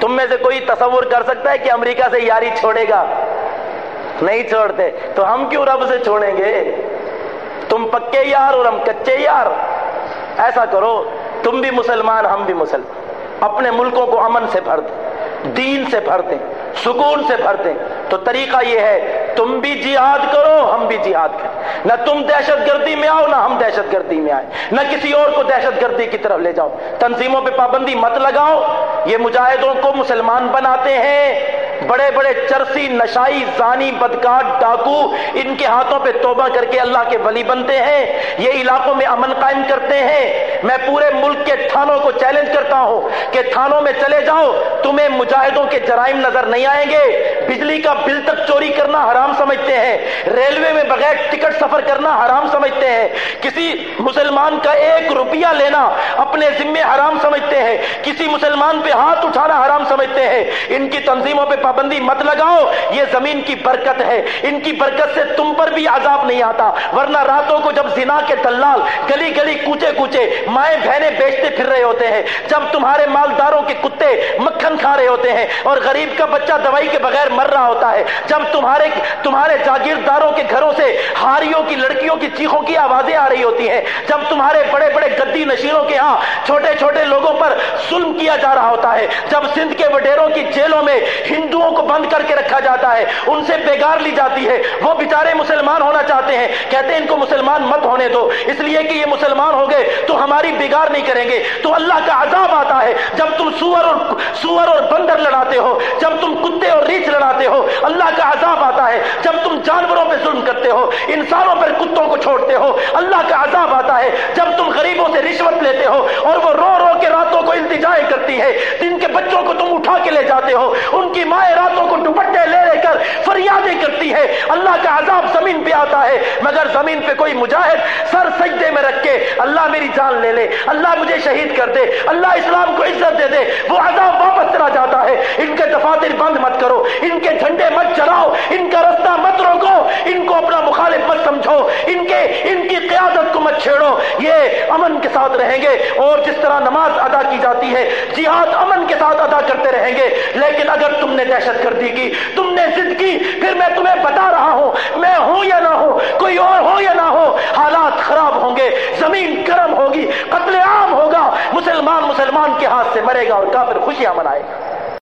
تم میں سے کوئی تصور کر سکتا ہے کہ امریکہ سے یاری چھوڑے گا؟ نہیں چھوڑتے۔ تو ہم کیوں رب سے چھوڑیں گے؟ تم پکے یار اور ہم کچے یار۔ ایسا کرو، تم بھی مسلمان، ہم بھی مسلمان۔ اپنے ملکوں کو امن سے بھر دیں، دین سے بھر دیں، سکون سے بھر دیں۔ تو طریقہ یہ ہے، تم بھی جہاد کرو، ہم بھی جہاد کریں۔ نہ تم دہشت گردی میں آؤ، نہ ہم دہشت گردی میں آئے نہ کسی اور کو دہشت گردی کی طرف لے جاؤ۔ تنظیموں پہ پابندی مت لگاؤ۔ یہ مجاہدوں کو مسلمان بناتے ہیں بڑے بڑے چرسی، نشائی، زانی، بدکار، ڈاکو، ان کے ہاتھوں پہ توبہ کر کے اللہ کے ولی بنتے ہیں۔ یہ علاقوں میں امن قائم کرتے ہیں۔ میں پورے ملک کے تھانوں کو چیلنج کرتا ہوں کہ تھانوں میں چلے جاؤ، تمہیں مجاہدوں کے جرائم نظر نہیں آئیں گے۔ بجلی کا بل تک چوری کرنا حرام سمجھتے ہیں۔ ریلوے میں بغیر ٹکٹ سفر کرنا حرام سمجھتے ہیں۔ کسی مسلمان کا ایک روپیہ لینا اپنے ذمے حرام سمجھتے ہیں۔ کسی مسلمان پہ ہاتھ اٹھانا حرام سمجھتے ہیں۔ ان کی تنظیموں پہ پابندی مت لگاؤ یہ زمین کی برکت ہے۔ ان کی برکت سے تم پر بھی عذاب نہیں آتا۔ ورنہ راتوں کو جب زنا کے دلال گلی گلی کوچے کوچے مائیں بہنیں بیچتے پھر رہے ہوتے ہیں، جب تمہارے مالداروں کے کتے مکھن کھا رہے ہوتے ہیں اور غریب کا بچہ دوائی کے بغیر مر رہا ہوتا ہے، جب تمہارے تمہارے جاگیرداروں کے گھروں سے ہاریوں کی لڑکیوں کی چیخوں کی آوازیں آ رہی ہوتی ہیں، جب تمہارے بڑے بڑے گدی نشینوں کے ہاں چھوٹے چھوٹے لوگوں پر ظلم کیا جا رہا ہوتا ہے، جب سندھ کے وڈیروں کی جیلوں میں ہندوؤں کو بند کر کے رکھا جاتا ہے، ان سے بیگار لی جاتی ہے، وہ بیچارے مسلمان ہونا چاہتے ہیں۔ کہتے ہیں ان کو مسلمان مت ہونے دو۔ اس لیے کہ یہ مسلمان ہو گئے تو ہماری بگاڑ نہیں کریں گے۔ تو اللہ کا عذاب آتا ہے جب تم سور اور سور اور بندر لڑاتے ہو، جب تم کتے اور ریچھ لڑاتے ہو، اللہ کا عذاب آتا ہے۔ جب تم جانوروں پہ ظلم کرتے ہو، انسانوں پر کتوں کو چھوڑتے ہو، اللہ کا عذاب آتا ہے۔ جب تم غریبوں سے رشوت لیتے ہو اور وہ رو رو کے راتوں کو التجائے کرتی ہے جن کے بچوں کو تم اٹھا کے لے جاتے ہو، ان کی مائیں راتوں کو دوپٹے لے لے کر فریادیں کرتی ہے زمین ہے، مگر زمین پہ کوئی مجاہد سر سجدے میں رکھ کے اللہ میری جان لے لے، اللہ مجھے شہید کر دے، اللہ اسلام کو عزت دے دے، وہ عذاب واپس چلا جاتا ہے۔ ان کے دفاتر بند مت کرو، ان کے جھنڈے مت چلاؤ ان کا رستہ مت روکو، ان کو اپنا مخالف مت سمجھو، ان کے، ان کی قیادت کو مت چھیڑو۔ یہ امن کے ساتھ رہیں گے، اور جس طرح نماز ادا کی جاتی ہے، جہاد امن کے ساتھ ادا کرتے رہیں گے۔ لیکن اگر تم نے دہشت گردی کی، تم نے ضد کی، پھر میں تمہیں بتا رہا ہوں یا نہ ہوں کوئی اور ہو یا نہ ہو حالات خراب ہوں گے زمین گرم ہوگی قتل عام ہوگا مسلمان مسلمان کے ہاتھ سے گا اور کافر خوشیاں منائے۔ گا